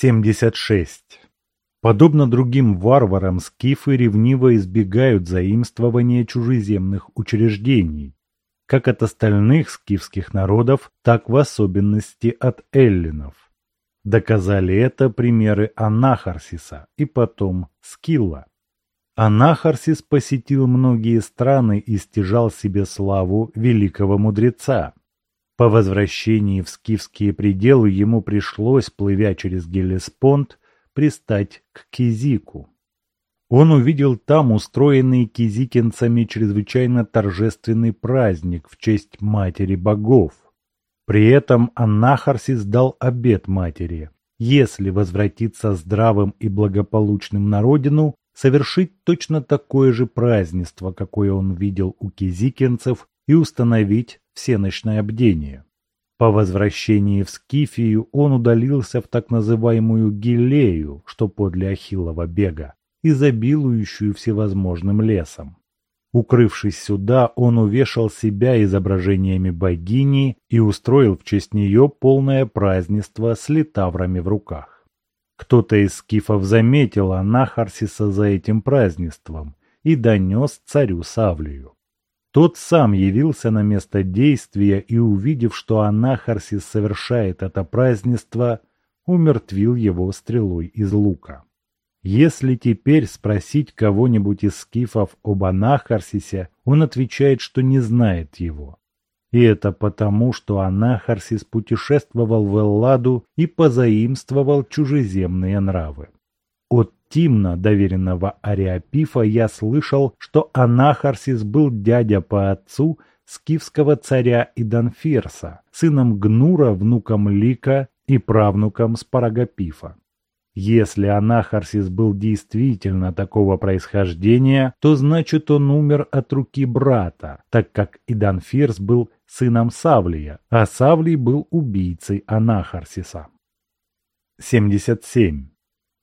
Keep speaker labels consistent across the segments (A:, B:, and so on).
A: 76. Подобно другим варварам, скифы ревниво избегают заимствования чужеземных учреждений, как от остальных скифских народов, так в особенности от эллинов. Доказали это примеры Анахарсиса и потом Скилла. Анахарсис посетил многие страны и стяжал себе славу великого мудреца. По возвращении в скифские пределы ему пришлось, плывя через Гелеспонд, пристать к Кизику. Он увидел там устроенный кизикинцами чрезвычайно торжественный праздник в честь Матери Богов. При этом Анахарсис дал обет матери, если возвратиться здравым и благополучным на родину, совершить точно такое же празднество, какое он видел у кизикинцев, и установить всеночное бдение. По возвращении в Скифию он удалился в так называемую Гилею, что подле Ахиллова бега, изобилующую всевозможным лесом. Укрывшись сюда, он увешал себя изображениями богини и устроил в честь нее полное празднество с литаврами в руках. Кто-то из скифов заметил Анахарсиса за этим празднеством и донес царю Савлию. Тот сам явился на место действия и, увидев, что Анахарсис совершает это празднество, умертвил его стрелой из лука. Если теперь спросить кого-нибудь из скифов об Анахарсисе, он отвечает, что не знает его. И это потому, что Анахарсис путешествовал в Элладу и позаимствовал чужеземные нравы. Тимна, доверенного Ариапифа, я слышал, что Анахарсис был дядя по отцу скифского царя Иданферса, сыном Гнура, внуком Лика и правнуком Спарагопифа. Если Анахарсис был действительно такого происхождения, то значит он умер от руки брата, так как Иданфирс был сыном Савлия, а Савлий был убийцей Анахарсиса. 77.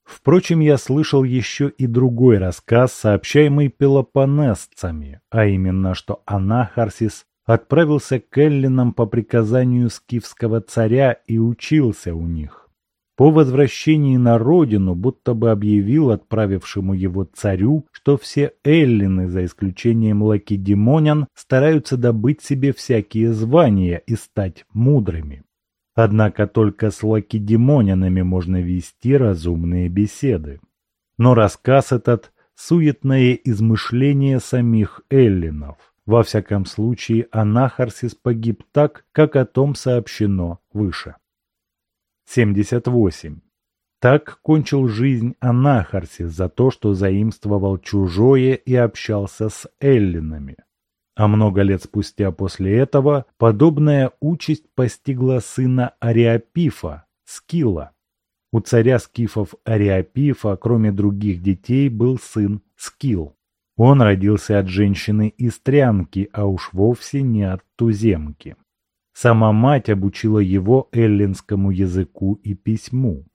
A: Впрочем, я слышал еще и другой рассказ, сообщаемый пелопонесцами, а именно, что Анахарсис отправился к эллинам по приказанию скифского царя и учился у них. По возвращении на родину будто бы объявил отправившему его царю, что все эллины, за исключением лакедемонян, стараются добыть себе всякие звания и стать мудрыми. Однако только с лакедемонянами можно вести разумные беседы. Но рассказ этот – суетное измышление самих эллинов. Во всяком случае, Анахарсис погиб так, как о том сообщено выше. 78. Так кончил жизнь Анахарсис за то, что заимствовал чужое и общался с эллинами. А много лет спустя после этого подобная участь постигла сына Ариапифа, Скилла. У царя скифов Ариапифа, кроме других детей, был сын Скилл. Он родился от женщины Истрянки, а уж вовсе не от туземки. Сама мать обучила его эллинскому языку и письму.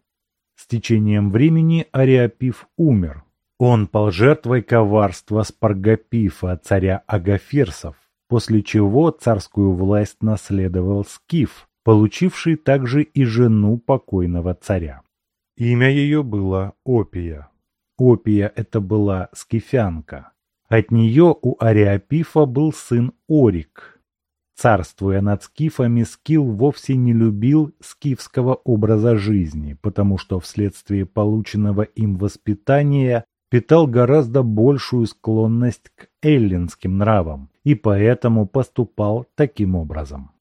A: С течением времени Ариапиф умер, он пал жертвой коварства Спаргопифа, царя Агафирсов, после чего царскую власть наследовал Скиф, получивший также и жену покойного царя. Имя ее было Опия. Опия это была скифянка. От нее у Ариапифа был сын Орик. Царствуя над скифами, Скил вовсе не любил скифского образа жизни, потому что вследствие полученного им воспитания питал гораздо большую склонность к эллинским нравам и поэтому поступал таким образом.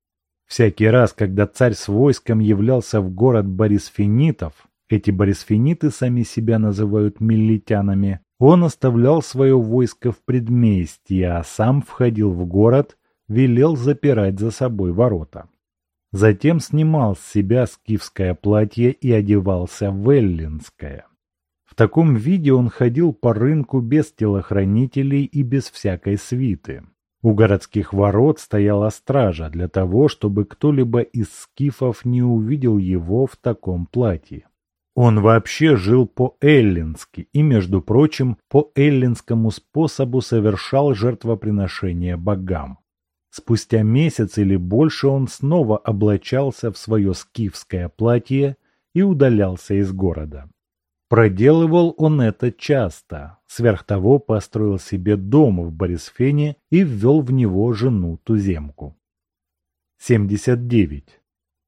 A: Всякий раз, когда царь с войском являлся в город Борисфинитов, эти борисфиниты сами себя называют миллитянами, он оставлял свое войско в предместье, а сам входил в город, велел запирать за собой ворота. Затем снимал с себя скифское платье и одевался в эллинское. В таком виде он ходил по рынку без телохранителей и без всякой свиты. У городских ворот стояла стража для того, чтобы кто-либо из скифов не увидел его в таком платье. Он вообще жил по-эллински и, между прочим, по эллинскому способу совершал жертвоприношения богам. Спустя месяц или больше он снова облачался в свое скифское платье и удалялся из города. Проделывал он это часто. Сверх того построил себе дом в Борисфене и ввел в него жену-туземку. 79.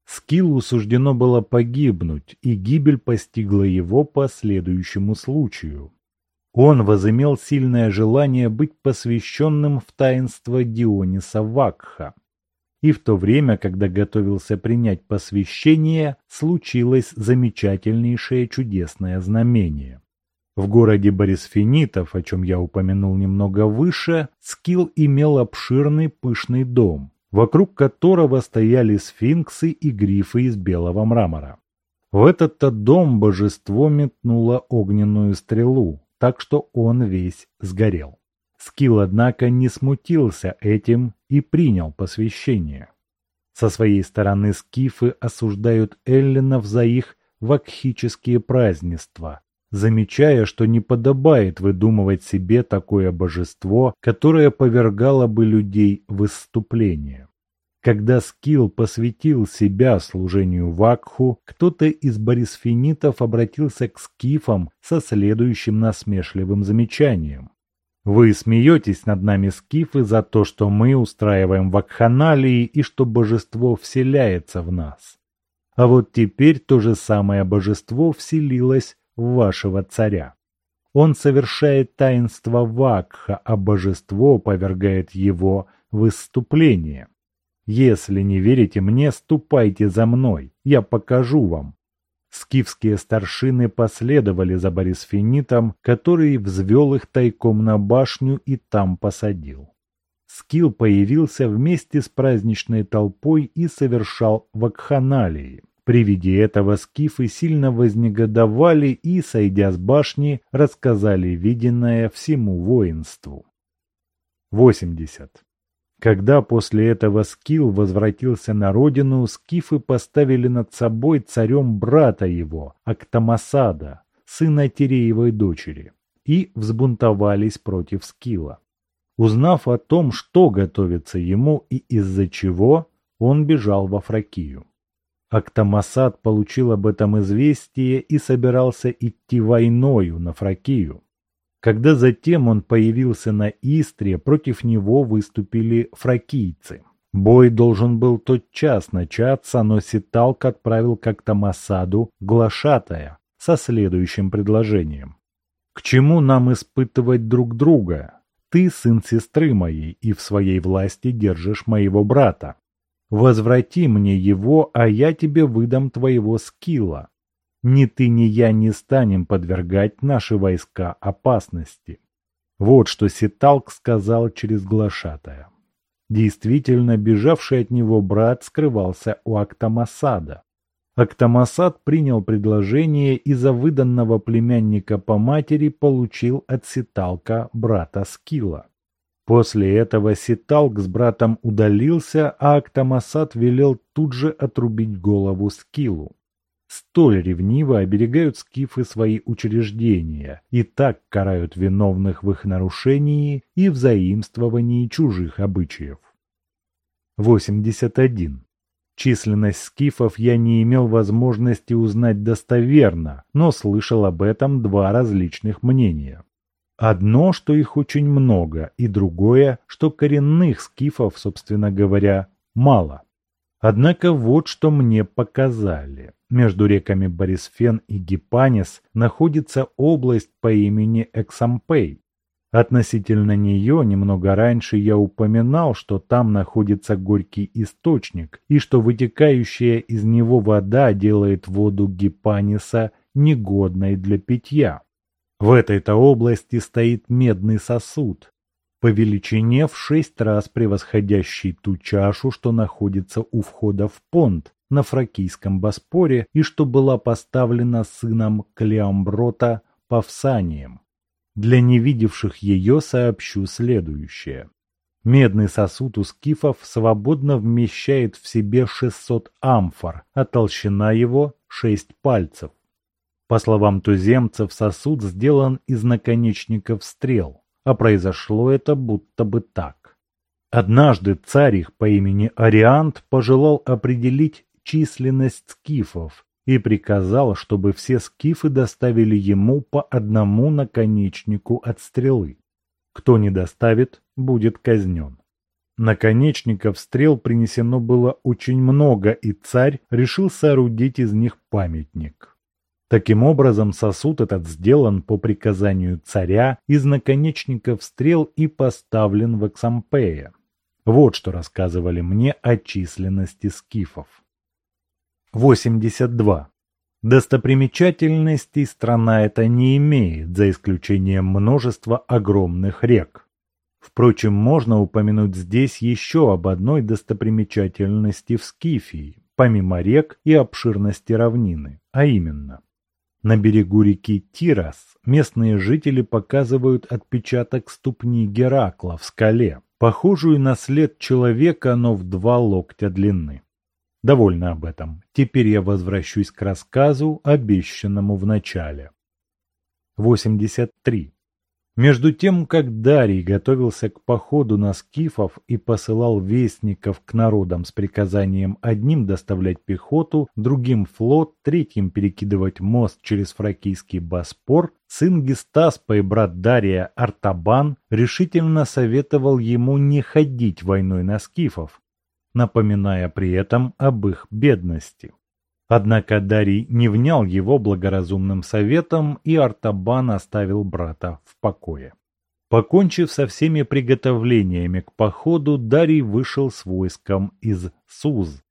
A: Скиллу суждено было погибнуть, и гибель постигла его по следующему случаю. Он возымел сильное желание быть посвященным в таинство Диониса Вакха. И в то время, когда готовился принять посвящение, случилось замечательнейшее чудесное знамение. В городе Борисфинитов, о чем я упомянул немного выше, Скилл имел обширный пышный дом, вокруг которого стояли сфинксы и грифы из белого мрамора. В этот-то дом божество метнуло огненную стрелу, так что он весь сгорел. Скилл, однако, не смутился этим и принял посвящение. Со своей стороны скифы осуждают эллинов за их вакхические празднества, замечая, что не подобает выдумывать себе такое божество, которое повергало бы людей в выступление. Когда Скилл посвятил себя служению Вакху, кто-то из борисфинитов обратился к скифам со следующим насмешливым замечанием. «Вы смеетесь над нами, скифы, за то, что мы устраиваем вакханалии и что божество вселяется в нас. А вот теперь то же самое божество вселилось в вашего царя. Он совершает таинство Вакха, а божество повергает его в выступление. Если не верите мне, ступайте за мной, я покажу вам. Скифские старшины последовали за Борисфинитом, который взвел их тайком на башню и там посадил. Скилл появился вместе с праздничной толпой и совершал вакханалии. При виде этого скифы сильно вознегодовали и, сойдя с башни, рассказали виденное всему воинству. 80. Когда после этого Скилл возвратился на родину, скифы поставили над собой царем брата его, Актамасада, сына Тереевой дочери, и взбунтовались против Скилла. Узнав о том, что готовится ему и из-за чего, он бежал во Фракию. Актамасад получил об этом известие и собирался идти войною на Фракию. Когда затем он появился на Истре, против него выступили фракийцы. Бой должен был тотчас начаться, но Ситалк отправил как-то Масаду глашатая со следующим предложением. «К чему нам испытывать друг друга? Ты сын сестры моей и в своей власти держишь моего брата. Возврати мне его, а я тебе выдам твоего скилла. Ни ты, ни я не станем подвергать наши войска опасности. Вот что Ситалк сказал через глашатая. Действительно, бежавший от него брат скрывался у Актамасада. Актамасад принял предложение и за выданного племянника по матери получил от Ситалка брата Скила. После этого Ситалк с братом удалился, а Актамасад велел тут же отрубить голову Скилу. Столь ревниво оберегают скифы свои учреждения и так карают виновных в их нарушении и взаимствовании чужих обычаев. 81. Численность скифов я не имел возможности узнать достоверно, но слышал об этом два различных мнения. Одно, что их очень много, и другое, что коренных скифов, собственно говоря, мало. Однако вот что мне показали. Между реками Борисфен и Гипанис находится область по имени Эксампей. Относительно нее немного раньше я упоминал, что там находится горький источник, и что вытекающая из него вода делает воду Гипаниса негодной для питья. В этой-то области стоит медный сосуд, по величине в шесть раз превосходящий ту чашу, что находится у входа в понт на Фракийском Боспоре и что была поставлена сыном Клеомброта Павсанием. Для невидевших ее сообщу следующее. Медный сосуд у скифов свободно вмещает в себе 600 амфор, а толщина его 6 пальцев. По словам туземцев, сосуд сделан из наконечников стрел а произошло это будто бы так. Однажды царь их по имени Ариант пожелал определить численность скифов и приказал, чтобы все скифы доставили ему по одному наконечнику от стрелы. Кто не доставит, будет казнен. Наконечников стрел принесено было очень много, и царь решил соорудить из них памятник. Таким образом, сосуд этот сделан по приказанию царя из наконечников стрел и поставлен в Эксампее. Вот что рассказывали мне о численности скифов. 82. Достопримечательностей страна эта не имеет, за исключением множества огромных рек. Впрочем, можно упомянуть здесь еще об одной достопримечательности в Скифии, помимо рек и обширности равнины, а именно. На берегу реки Тирас местные жители показывают отпечаток ступни Геракла в скале, похожую на след человека, но в два локтя длины. Довольно об этом. Теперь я возвращусь к рассказу, обещанному в начале. 83. Между тем, как Дарий готовился к походу на скифов и посылал вестников к народам с приказанием одним доставлять пехоту, другим флот, третьим перекидывать мост через Фракийский Боспор, сын Гестаспа и брат Дария Артабан решительно советовал ему не ходить войной на скифов, напоминая при этом об их бедности. Однако Дарий не внял его благоразумным советом, и Артабан оставил брата в покое. Покончив со всеми приготовлениями к походу, Дарий вышел с войском из Суз.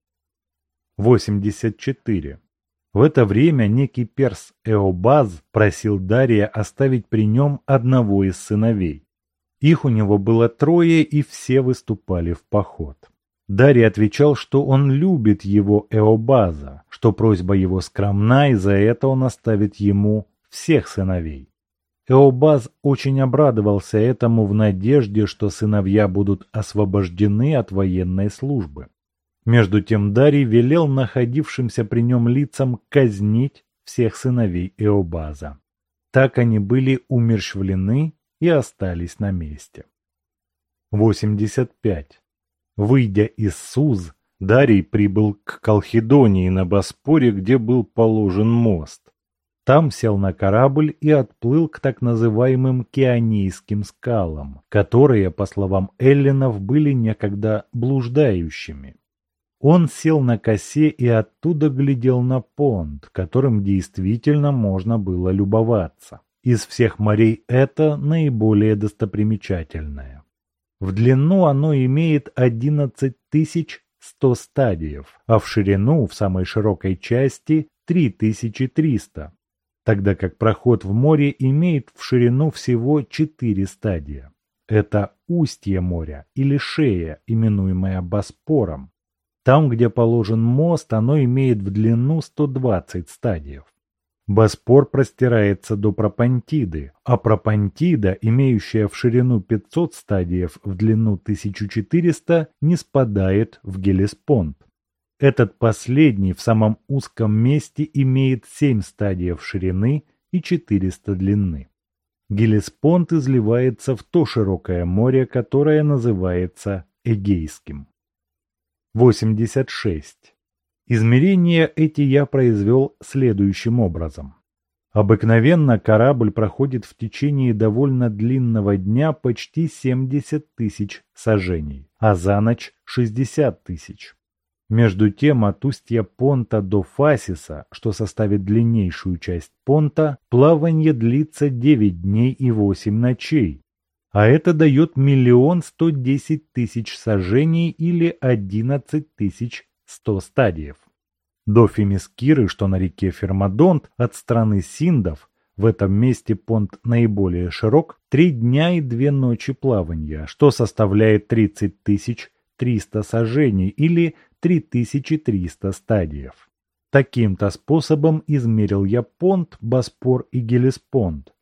A: 84. В это время некий перс Эобаз просил Дария оставить при нем одного из сыновей. Их у него было трое, и все выступали в поход. Дарий отвечал, что он любит его Эобаза, что просьба его скромна, и за это он оставит ему всех сыновей. Эобаз очень обрадовался этому в надежде, что сыновья будут освобождены от военной службы. Между тем Дарий велел находившимся при нем лицам казнить всех сыновей Эобаза. Так они были умерщвлены и остались на месте. 85. Выйдя из Суз, Дарий прибыл к Колхидонии на Боспоре, где был положен мост. Там сел на корабль и отплыл к так называемым Кианийским скалам, которые, по словам эллинов, были некогда блуждающими. Он сел на косе и оттуда глядел на понт, которым действительно можно было любоваться. Из всех морей это наиболее достопримечательное. В длину оно имеет 11 100 стадиев, а в ширину в самой широкой части 3300, тогда как проход в море имеет в ширину всего 4 стадия. Это устье моря или шея, именуемая Боспором. Там, где положен мост, оно имеет в длину 120 стадиев. Боспор простирается до Пропантиды, а Пропантида, имеющая в ширину 500 стадиев, в длину 1400, не спадает в Гелеспонд. Этот последний в самом узком месте имеет 7 стадиев ширины и 400 длины. Гелеспонд изливается в то широкое море, которое называется Эгейским. 86. Измерения эти я произвел следующим образом. Обыкновенно корабль проходит в течение довольно длинного дня почти 70 тысяч сажений, а за ночь 60 тысяч. Между тем от устья понта до Фасиса, что составит длиннейшую часть понта, плавание длится 9 дней и 8 ночей, а это дает миллион сто десять тысяч сажений или одиннадцать тысяч 100 стадиев. До Фемискиры, что на реке Фермадонт, от страны Синдов, в этом месте понт наиболее широк, три дня и две ночи плавания, что составляет 30 300 сажений или 3300 стадиев. Таким-то способом измерил я понт, Боспор и Гелеспонд.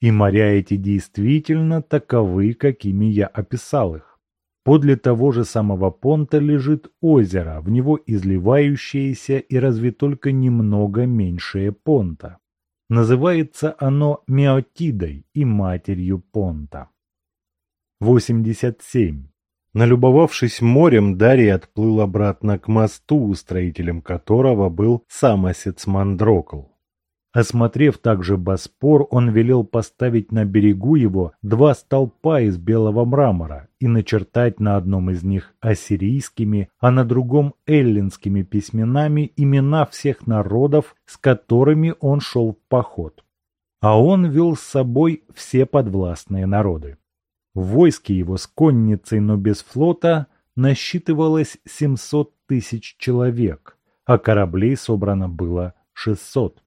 A: И моря эти действительно таковы, какими я описал их. Подле того же самого понта лежит озеро, в него изливающееся и разве только немного меньшее понта. Называется оно Меотидой и матерью понта. 87. Налюбовавшись морем, Дарий отплыл обратно к мосту, строителем которого был сам осец Мандрокл. Осмотрев также Боспор, он велел поставить на берегу его два столпа из белого мрамора и начертать на одном из них ассирийскими, а на другом эллинскими письменами имена всех народов, с которыми он шел в поход. А он вел с собой все подвластные народы. В войске его с конницей, но без флота, насчитывалось 700 тысяч человек, а кораблей собрано было 600.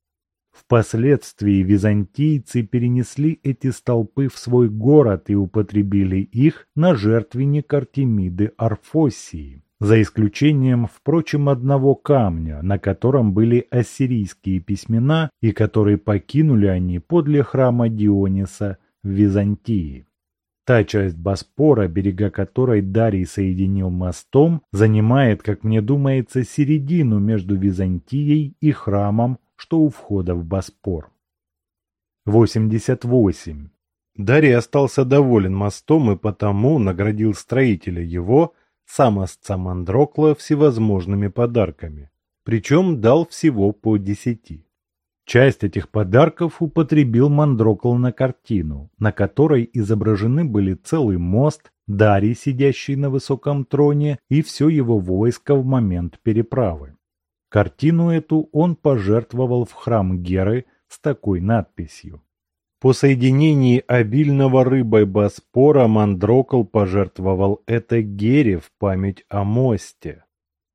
A: Впоследствии византийцы перенесли эти столпы в свой город и употребили их на жертвенник Артемиды Арфосии, за исключением, впрочем, одного камня, на котором были ассирийские письмена и который покинули они подле храма Диониса в Византии. Та часть Боспора, берега которой Дарий соединил мостом, занимает, как мне думается, середину между Византией и храмом что у входа в Боспор. 88. Дарий остался доволен мостом и потому наградил строителя его, самосца Мандрокла, всевозможными подарками, причем дал всего по десяти. Часть этих подарков употребил Мандрокл на картину, на которой изображены были целый мост, Дарий, сидящий на высоком троне, и все его войско в момент переправы. Картину эту он пожертвовал в храм Геры с такой надписью. По соединении обильного рыбой Боспора Мандрокл пожертвовал это Гере в память о мосте.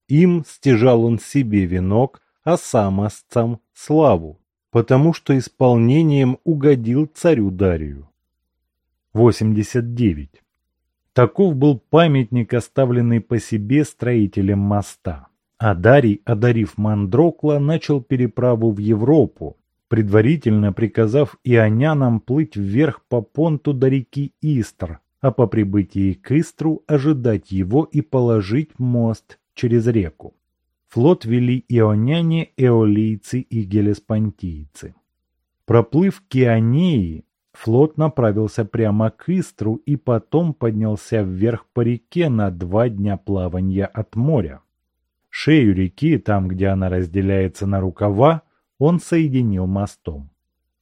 A: Им стяжал он себе венок, а сам славу, потому что исполнением угодил царю Дарию. 89. Таков был памятник, оставленный по себе строителем моста. А Дарий, одарив Мандрокла, начал переправу в Европу, предварительно приказав ионянам плыть вверх по понту до реки Истр, а по прибытии к Истру ожидать его и положить мост через реку. Флот вели ионяне, эолийцы и гелеспонтийцы. Проплыв к Ионеи, флот направился прямо к Истру и потом поднялся вверх по реке на два дня плавания от моря. Шею реки, там, где она разделяется на рукава, он соединил мостом.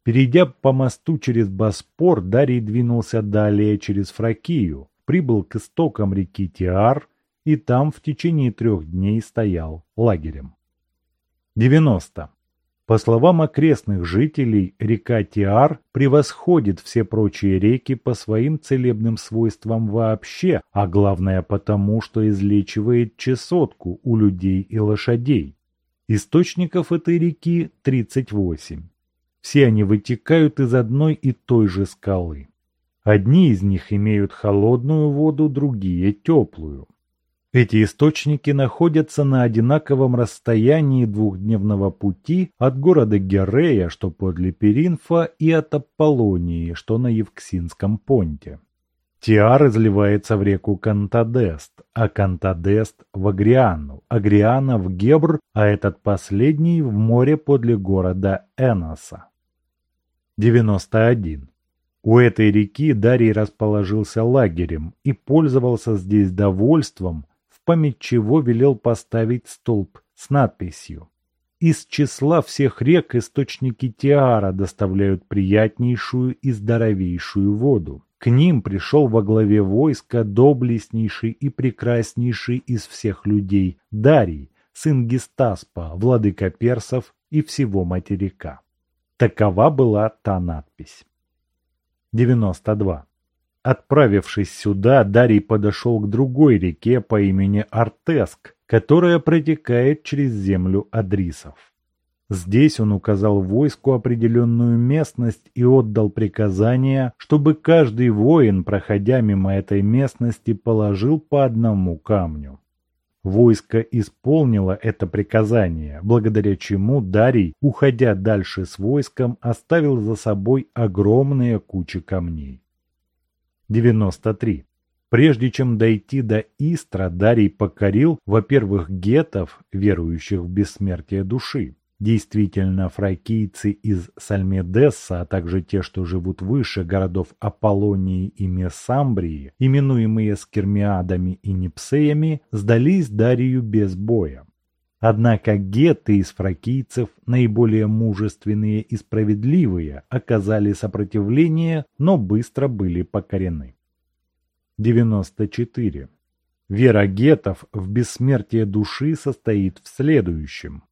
A: Перейдя по мосту через Боспор, Дарий двинулся далее через Фракию, прибыл к истокам реки Тиар и там в течение трех дней стоял лагерем. 90. По словам окрестных жителей, река Тиар превосходит все прочие реки по своим целебным свойствам вообще, а главное потому, что излечивает чесотку у людей и лошадей. Источников этой реки 38. Все они вытекают из одной и той же скалы. Одни из них имеют холодную воду, другие – теплую. Эти источники находятся на одинаковом расстоянии двухдневного пути от города Герея, что подле Перинфа, и от Аполлонии, что на Евксинском понте. Тиар изливается в реку Кантадест, а Кантадест в Агриану, Агриана в Гебр, а этот последний в море подле города Эноса. 91. У этой реки Дарий расположился лагерем и пользовался здесь довольством, память чего велел поставить столб с надписью из числа всех рек источники Тиара доставляют приятнейшую и здоровейшую воду. К ним пришел во главе войска доблестнейший и прекраснейший из всех людей Дарий, сын Гестаспа, владыка персов и всего материка. Такова была та надпись. 92. Отправившись сюда, Дарий подошел к другой реке по имени Артеск, которая протекает через землю Адрисов. Здесь он указал войску определенную местность и отдал приказание, чтобы каждый воин, проходя мимо этой местности, положил по одному камню. Войско исполнило это приказание, благодаря чему Дарий, уходя дальше с войском, оставил за собой огромные кучи камней. 93. Прежде чем дойти до Истра, Дарий покорил, во-первых, гетов, верующих в бессмертие души, Действительно, фракийцы из Сальмедесса, а также те, что живут выше городов Аполлонии и Месамбрии, именуемые скирмиадами и непсеями, сдались Дарию без боя. Однако геты из фракийцев, наиболее мужественные и справедливые, оказали сопротивление, но быстро были покорены. 94. Вера гетов в бессмертие души состоит в следующем.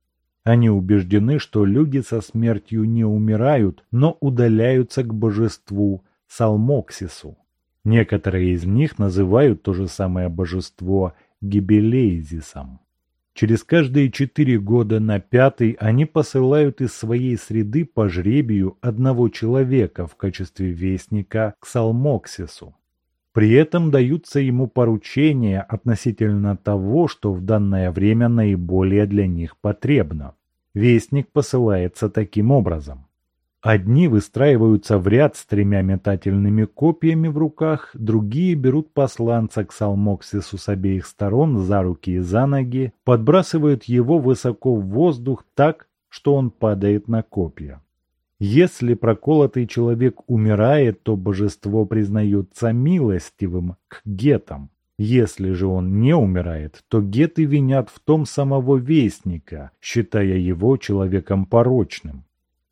A: Они убеждены, что люди со смертью не умирают, но удаляются к божеству Салмоксису. Некоторые из них называют то же самое божество Гибелейзисом. Через каждые четыре года на пятый они посылают из своей среды по жребию одного человека в качестве вестника к Салмоксису. При этом даются ему поручения относительно того, что в данное время наиболее для них потребно. Вестник посылается таким образом. Одни выстраиваются в ряд с тремя метательными копьями в руках, другие берут посланца к Салмоксису с обеих сторон за руки и за ноги, подбрасывают его высоко в воздух так, что он падает на копья. Если проколотый человек умирает, то божество признается милостивым к гетам. Если же он не умирает, то геты винят в том самого вестника, считая его человеком порочным.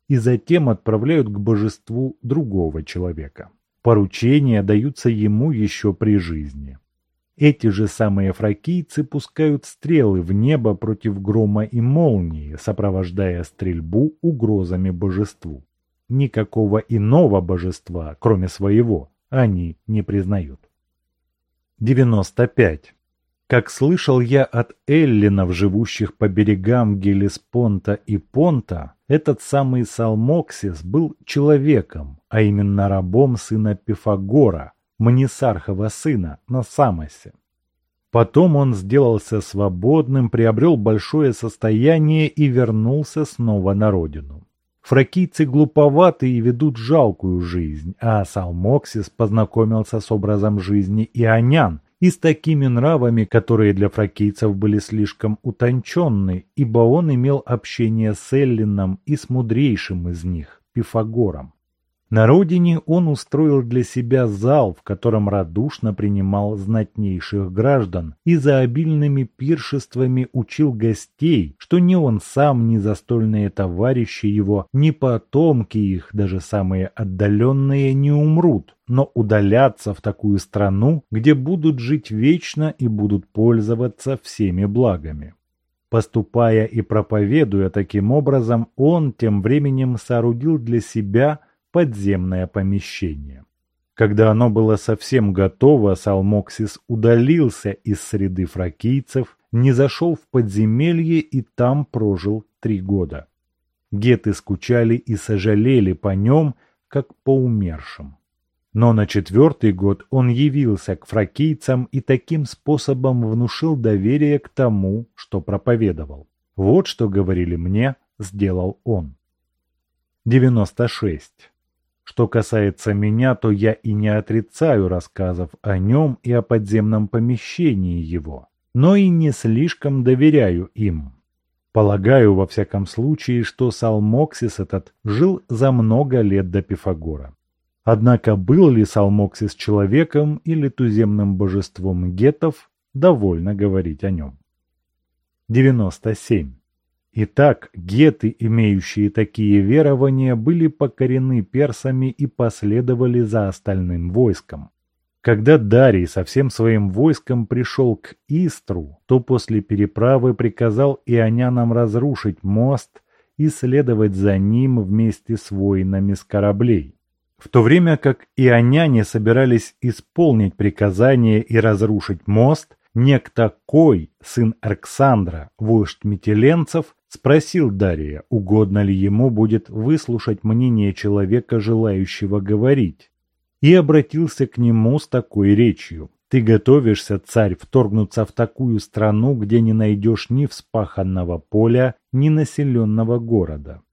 A: И затем отправляют к божеству другого человека. Поручения даются ему еще при жизни. Эти же самые фракийцы пускают стрелы в небо против грома и молнии, сопровождая стрельбу угрозами божеству. Никакого иного божества, кроме своего, они не признают. 95. Как слышал я от эллинов, живущих по берегам Гелеспонта и Понта, этот самый Салмоксис был человеком, а именно рабом сына Пифагора, Манисархова сына, на Самосе. Потом он сделался свободным, приобрел большое состояние и вернулся снова на родину. Фракийцы глуповаты и ведут жалкую жизнь, а Салмоксис познакомился с образом жизни ионян и с такими нравами, которые для фракийцев были слишком утонченны, ибо он имел общение с Эллином и с мудрейшим из них, Пифагором. На родине он устроил для себя зал, в котором радушно принимал знатнейших граждан и за обильными пиршествами учил гостей, что ни он сам, ни застольные товарищи его, ни потомки их, даже самые отдаленные, не умрут, но удалятся в такую страну, где будут жить вечно и будут пользоваться всеми благами. Поступая и проповедуя таким образом, он тем временем соорудил для себя – подземное помещение. Когда оно было совсем готово, Салмоксис удалился из среды фракийцев, не зашел в подземелье и там прожил три года. Геты скучали и сожалели по нем, как по умершим. Но на четвертый год он явился к фракийцам и таким способом внушил доверие к тому, что проповедовал. Вот что говорили мне, сделал он. 96. Что касается меня, то я и не отрицаю рассказов о нем и о подземном помещении его, но и не слишком доверяю им. Полагаю, во всяком случае, что Салмоксис этот жил за много лет до Пифагора. Однако был ли Салмоксис человеком или туземным божеством гетов, довольно говорить о нем. 97. Итак, геты, имеющие такие верования, были покорены персами и последовали за остальным войском. Когда Дарий со всем своим войском пришел к Истру, то после переправы приказал ионянам разрушить мост и следовать за ним вместе с воинами с кораблей. В то время как ионяне собирались исполнить приказание и разрушить мост, некто Кой, сын Арксандра, вождь метеленцев, Спросил Дария, угодно ли ему будет выслушать мнение человека, желающего говорить, и обратился к нему с такой речью. «Ты готовишься, царь, вторгнуться в такую страну, где не найдешь ни вспаханного поля, ни населенного города.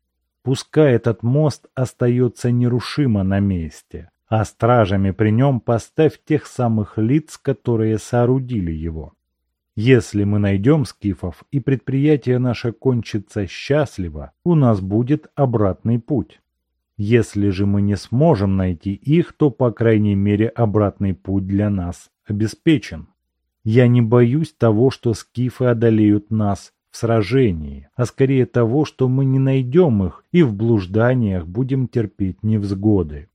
A: Пускай этот мост остается нерушимо на месте, а стражами при нем поставь тех самых лиц, которые соорудили его. Если мы найдем скифов и предприятие наше кончится счастливо, у нас будет обратный путь. Если же мы не сможем найти их, то, по крайней мере, обратный путь для нас обеспечен. Я не боюсь того, что скифы одолеют нас в сражении, а скорее того, что мы не найдем их и в блужданиях будем терпеть невзгоды.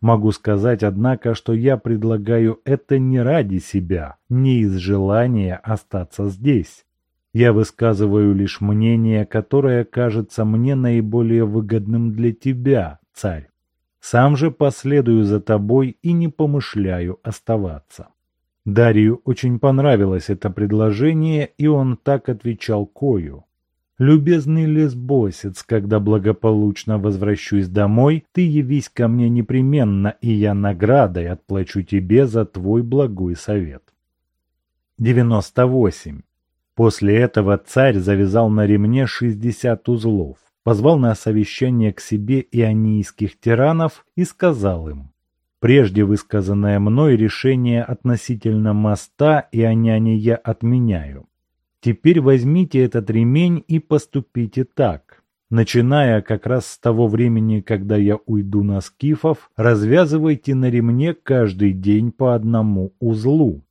A: Могу сказать, однако, что я предлагаю это не ради себя, не из желания остаться здесь. Я высказываю лишь мнение, которое кажется мне наиболее выгодным для тебя, царь. Сам же последую за тобой и не помышляю оставаться. Дарию очень понравилось это предложение, и он так отвечал Кою. «Любезный лесбосец, когда благополучно возвращусь домой, ты явись ко мне непременно, и я наградой отплачу тебе за твой благой совет». 98. После этого царь завязал на ремне 60 узлов, позвал на совещание к себе ионийских тиранов и сказал им, Прежде высказанное мной решение относительно моста и я отменяю. Теперь возьмите этот ремень и поступите так. Начиная как раз с того времени, когда я уйду на скифов, развязывайте на ремне каждый день по одному узлу.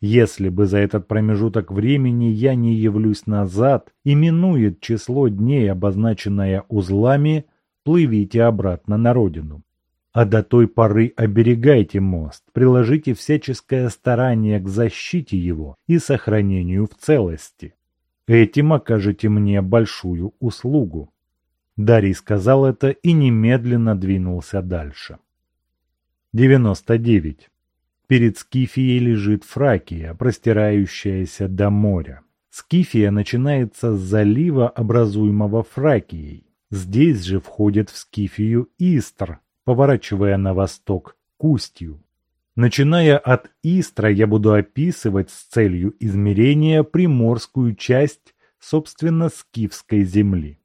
A: Если бы за этот промежуток времени я не явлюсь назад и минует число дней, обозначенное узлами, плывите обратно на родину. А до той поры оберегайте мост, приложите всяческое старание к защите его и сохранению в целости. Этим окажете мне большую услугу. Дарий сказал это и немедленно двинулся дальше. 99. Перед Скифией лежит Фракия, простирающаяся до моря. Скифия начинается с залива, образуемого Фракией. Здесь же входит в Скифию Истр, поворачивая на восток к устью. Начиная от Истра, я буду описывать с целью измерения приморскую часть, собственно, скифской земли.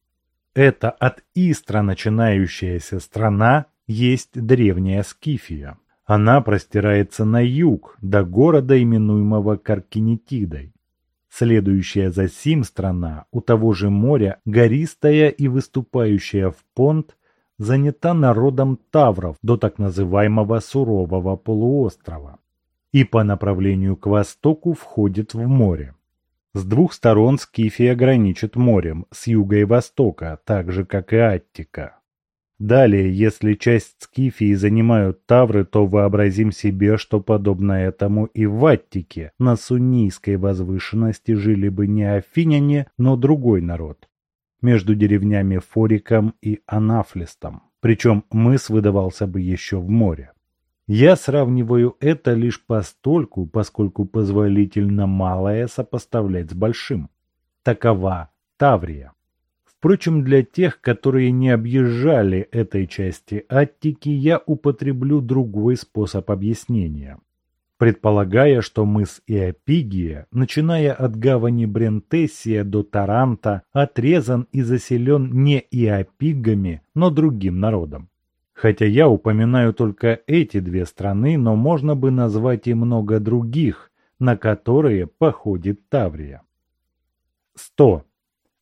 A: Это от Истра начинающаяся страна есть древняя Скифия. Она простирается на юг, до города, именуемого Каркинетидой. Следующая за сим страна, у того же моря, гористая и выступающая в понт, занята народом тавров до так называемого сурового полуострова и по направлению к востоку входит в море. С двух сторон Скифия граничит морем, с юга и востока, так же как и Аттика. Далее, если часть Скифии занимают тавры, то вообразим себе, что подобно этому и в Аттике на суннийской возвышенности жили бы не афиняне, но другой народ между деревнями Фориком и Анафлистом, причем мыс выдавался бы еще в море. Я сравниваю это лишь постольку, поскольку позволительно малое сопоставлять с большим. Такова Таврия. Впрочем, для тех, которые не объезжали этой части Аттики, я употреблю другой способ объяснения предполагая, что мыс Иопигия, начиная от гавани Брентессия до Таранта, отрезан и заселен не иопигами, но другим народом. Хотя я упоминаю только эти две страны, но можно бы назвать и много других, на которые походит Таврия. 100.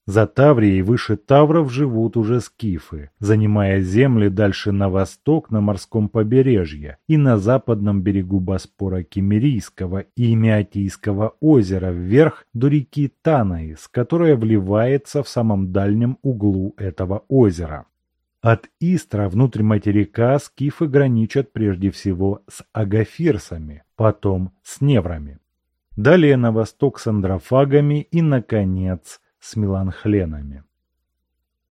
A: За Таврией выше Тавров живут уже скифы, занимая земли дальше на восток на морском побережье и на западном берегу Боспора Кемерийского и Меотийского озера вверх до реки Танаис, которая вливается в самом дальнем углу этого озера. От Истра внутрь материка скифы граничат прежде всего с агафирсами, потом с неврами. Далее на восток с андрофагами и, наконец, с меланхленами.